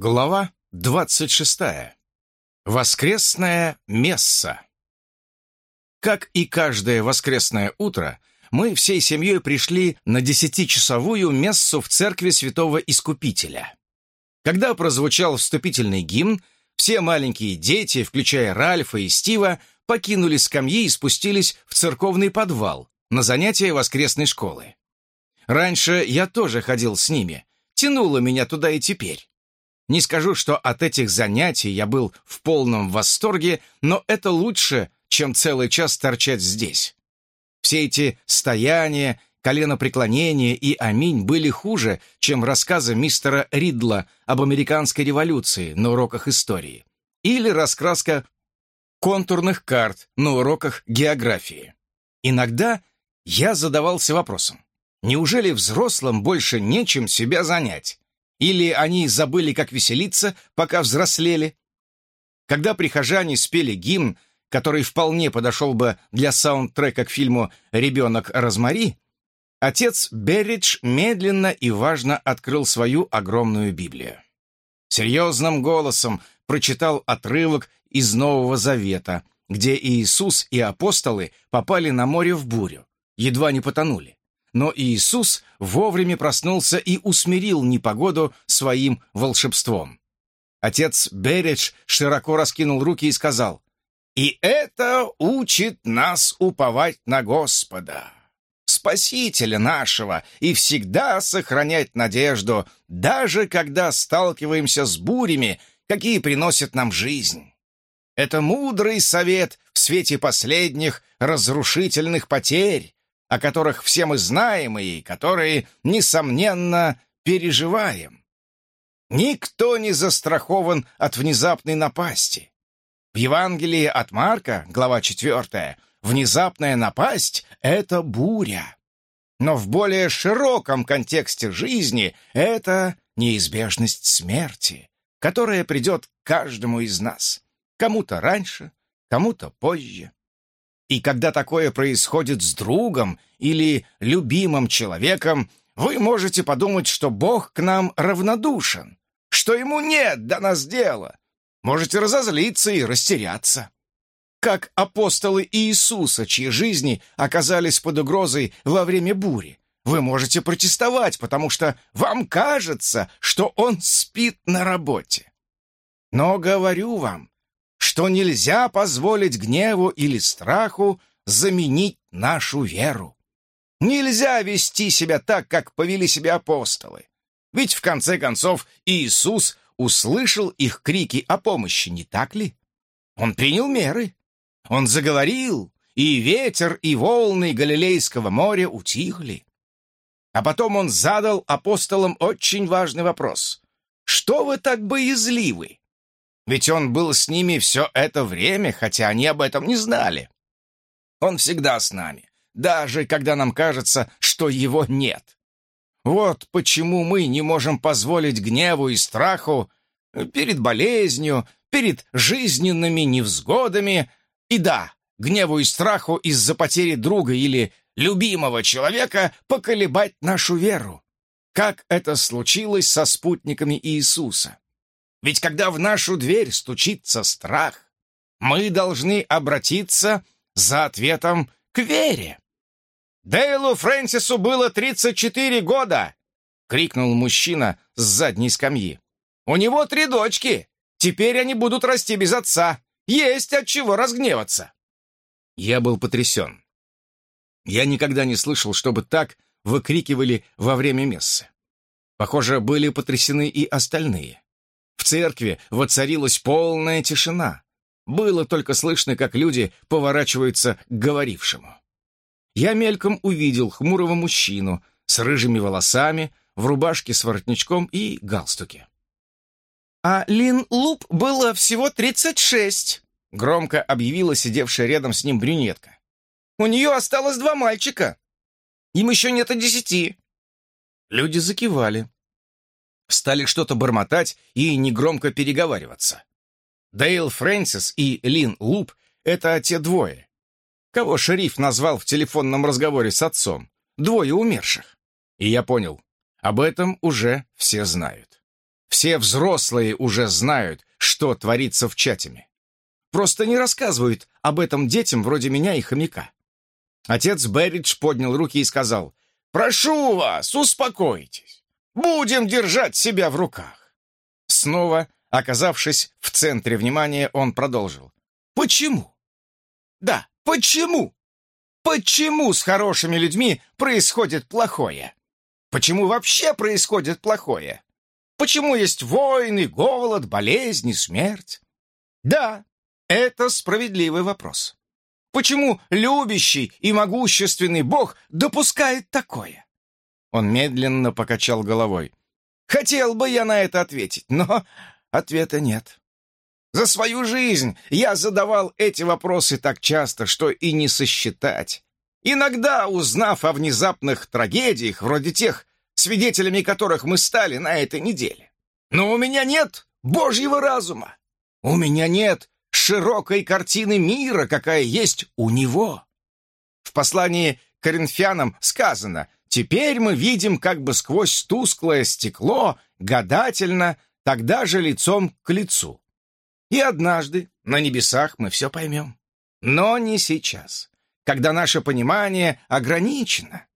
Глава 26. Воскресная месса. Как и каждое воскресное утро, мы всей семьей пришли на десятичасовую мессу в церкви Святого Искупителя. Когда прозвучал вступительный гимн, все маленькие дети, включая Ральфа и Стива, покинули скамьи и спустились в церковный подвал на занятия воскресной школы. Раньше я тоже ходил с ними, тянуло меня туда и теперь. Не скажу, что от этих занятий я был в полном восторге, но это лучше, чем целый час торчать здесь. Все эти стояния, коленопреклонения и аминь были хуже, чем рассказы мистера Ридла об американской революции на уроках истории или раскраска контурных карт на уроках географии. Иногда я задавался вопросом, неужели взрослым больше нечем себя занять? Или они забыли, как веселиться, пока взрослели? Когда прихожане спели гимн, который вполне подошел бы для саундтрека к фильму «Ребенок Розмари», отец Берридж медленно и важно открыл свою огромную Библию. Серьезным голосом прочитал отрывок из Нового Завета, где Иисус и апостолы попали на море в бурю, едва не потонули. Но Иисус вовремя проснулся и усмирил непогоду своим волшебством. Отец Бередж широко раскинул руки и сказал, «И это учит нас уповать на Господа, Спасителя нашего, и всегда сохранять надежду, даже когда сталкиваемся с бурями, какие приносят нам жизнь. Это мудрый совет в свете последних разрушительных потерь, о которых все мы знаем и которые, несомненно, переживаем. Никто не застрахован от внезапной напасти. В Евангелии от Марка, глава 4, внезапная напасть — это буря. Но в более широком контексте жизни это неизбежность смерти, которая придет к каждому из нас. Кому-то раньше, кому-то позже. И когда такое происходит с другом или любимым человеком, вы можете подумать, что Бог к нам равнодушен, что ему нет до нас дела. Можете разозлиться и растеряться. Как апостолы Иисуса, чьи жизни оказались под угрозой во время бури, вы можете протестовать, потому что вам кажется, что он спит на работе. Но говорю вам, что нельзя позволить гневу или страху заменить нашу веру. Нельзя вести себя так, как повели себя апостолы. Ведь в конце концов Иисус услышал их крики о помощи, не так ли? Он принял меры. Он заговорил, и ветер, и волны Галилейского моря утихли. А потом он задал апостолам очень важный вопрос. «Что вы так боязливы? Ведь он был с ними все это время, хотя они об этом не знали. Он всегда с нами, даже когда нам кажется, что его нет. Вот почему мы не можем позволить гневу и страху перед болезнью, перед жизненными невзгодами, и да, гневу и страху из-за потери друга или любимого человека поколебать нашу веру, как это случилось со спутниками Иисуса. Ведь когда в нашу дверь стучится страх, мы должны обратиться за ответом к вере. «Дейлу Фрэнсису было 34 года!» — крикнул мужчина с задней скамьи. «У него три дочки. Теперь они будут расти без отца. Есть от чего разгневаться!» Я был потрясен. Я никогда не слышал, чтобы так выкрикивали во время мессы. Похоже, были потрясены и остальные. В церкви воцарилась полная тишина. Было только слышно, как люди поворачиваются к говорившему. Я мельком увидел хмурого мужчину с рыжими волосами, в рубашке с воротничком и галстуке. «А Лин Луп было всего тридцать шесть», — громко объявила сидевшая рядом с ним брюнетка. «У нее осталось два мальчика. Им еще нет и десяти». Люди закивали стали что-то бормотать и негромко переговариваться. Дейл Фрэнсис и Лин Луп — это те двое. Кого шериф назвал в телефонном разговоре с отцом? Двое умерших. И я понял, об этом уже все знают. все взрослые уже знают, что творится в чатами. Просто не рассказывают об этом детям вроде меня и хомяка. Отец Берридж поднял руки и сказал, «Прошу вас, успокойтесь. Будем держать себя в руках». Снова, оказавшись в центре внимания, он продолжил. «Почему?» «Да, почему?» Почему с хорошими людьми происходит плохое? Почему вообще происходит плохое? Почему есть войны, голод, болезни, смерть? Да, это справедливый вопрос. Почему любящий и могущественный Бог допускает такое? Он медленно покачал головой. Хотел бы я на это ответить, но ответа нет. За свою жизнь я задавал эти вопросы так часто, что и не сосчитать. Иногда, узнав о внезапных трагедиях, вроде тех, свидетелями которых мы стали на этой неделе. Но у меня нет божьего разума. У меня нет широкой картины мира, какая есть у него. В послании Коринфянам сказано «Теперь мы видим как бы сквозь тусклое стекло, гадательно, тогда же лицом к лицу». И однажды на небесах мы все поймем. Но не сейчас, когда наше понимание ограничено.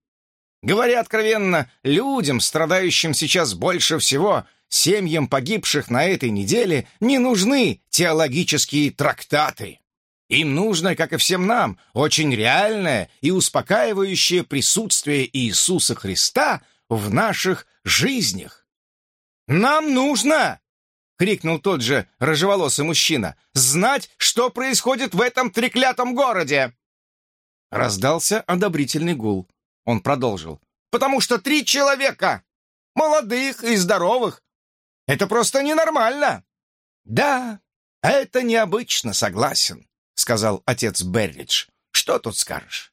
Говоря откровенно, людям, страдающим сейчас больше всего, семьям погибших на этой неделе, не нужны теологические трактаты. Им нужно, как и всем нам, очень реальное и успокаивающее присутствие Иисуса Христа в наших жизнях. Нам нужно — крикнул тот же рыжеволосый мужчина. «Знать, что происходит в этом треклятом городе!» Раздался одобрительный гул. Он продолжил. «Потому что три человека! Молодых и здоровых! Это просто ненормально!» «Да, это необычно, согласен», — сказал отец Берридж. «Что тут скажешь?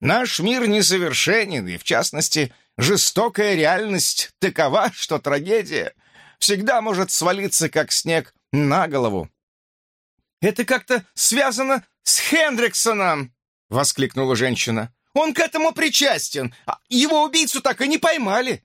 Наш мир несовершенен, и, в частности, жестокая реальность такова, что трагедия всегда может свалиться, как снег, на голову. «Это как-то связано с Хендриксоном!» — воскликнула женщина. «Он к этому причастен! А его убийцу так и не поймали!»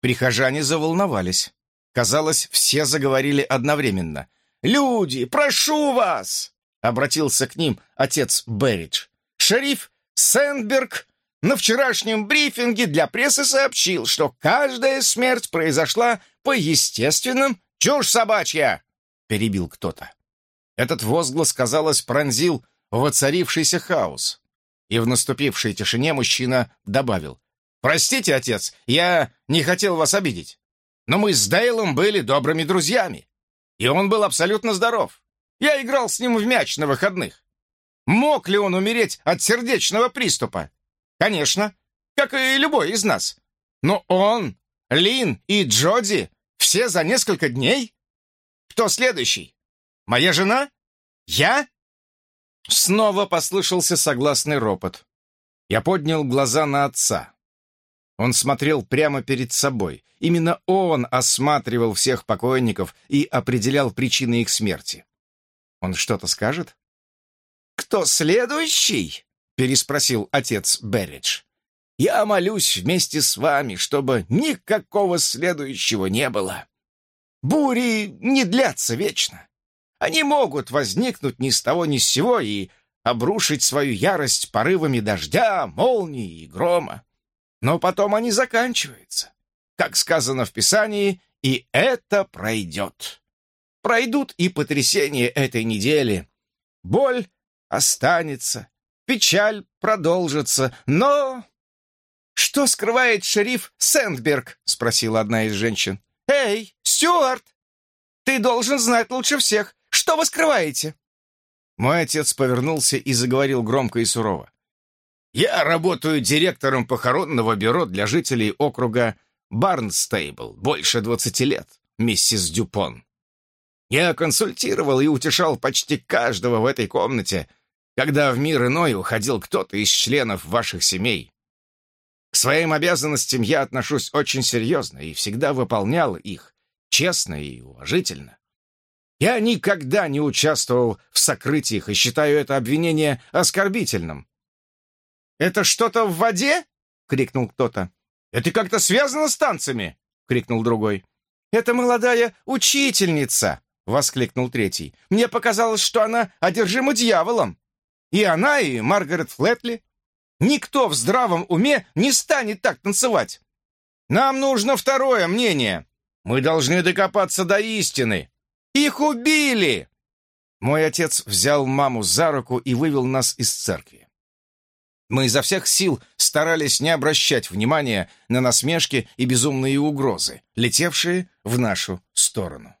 Прихожане заволновались. Казалось, все заговорили одновременно. «Люди, прошу вас!» — обратился к ним отец Берридж. «Шериф Сэндберг на вчерашнем брифинге для прессы сообщил, что каждая смерть произошла по естественным чушь собачья!» — перебил кто-то. Этот возглас, казалось, пронзил воцарившийся хаос. И в наступившей тишине мужчина добавил. «Простите, отец, я не хотел вас обидеть, но мы с Дейлом были добрыми друзьями, и он был абсолютно здоров. Я играл с ним в мяч на выходных. Мог ли он умереть от сердечного приступа? Конечно, как и любой из нас. Но он, Лин и Джоди все за несколько дней? Кто следующий? Моя жена? Я? Снова послышался согласный ропот. Я поднял глаза на отца. Он смотрел прямо перед собой. Именно он осматривал всех покойников и определял причины их смерти. Он что-то скажет? «Кто следующий?» переспросил отец Берридж. «Я молюсь вместе с вами, чтобы никакого следующего не было. Бури не длятся вечно. Они могут возникнуть ни с того ни с сего и обрушить свою ярость порывами дождя, молнии и грома. Но потом они заканчиваются. Как сказано в Писании, и это пройдет. Пройдут и потрясения этой недели. Боль останется, печаль продолжится, но...» «Что скрывает шериф Сэндберг?» — спросила одна из женщин. «Эй, Стюарт! Ты должен знать лучше всех. Что вы скрываете?» Мой отец повернулся и заговорил громко и сурово. «Я работаю директором похоронного бюро для жителей округа Барнстейбл больше двадцати лет, миссис Дюпон. Я консультировал и утешал почти каждого в этой комнате, когда в мир иной уходил кто-то из членов ваших семей. К своим обязанностям я отношусь очень серьезно и всегда выполнял их, честно и уважительно. Я никогда не участвовал в сокрытиях и считаю это обвинение оскорбительным. «Это что-то в воде?» — крикнул кто-то. «Это как-то связано с танцами?» — крикнул другой. это молодая учительница!» — воскликнул третий. «Мне показалось, что она одержима дьяволом. И она, и Маргарет Флетли. Никто в здравом уме не станет так танцевать. Нам нужно второе мнение. Мы должны докопаться до истины. Их убили!» Мой отец взял маму за руку и вывел нас из церкви. Мы изо всех сил старались не обращать внимания на насмешки и безумные угрозы, летевшие в нашу сторону.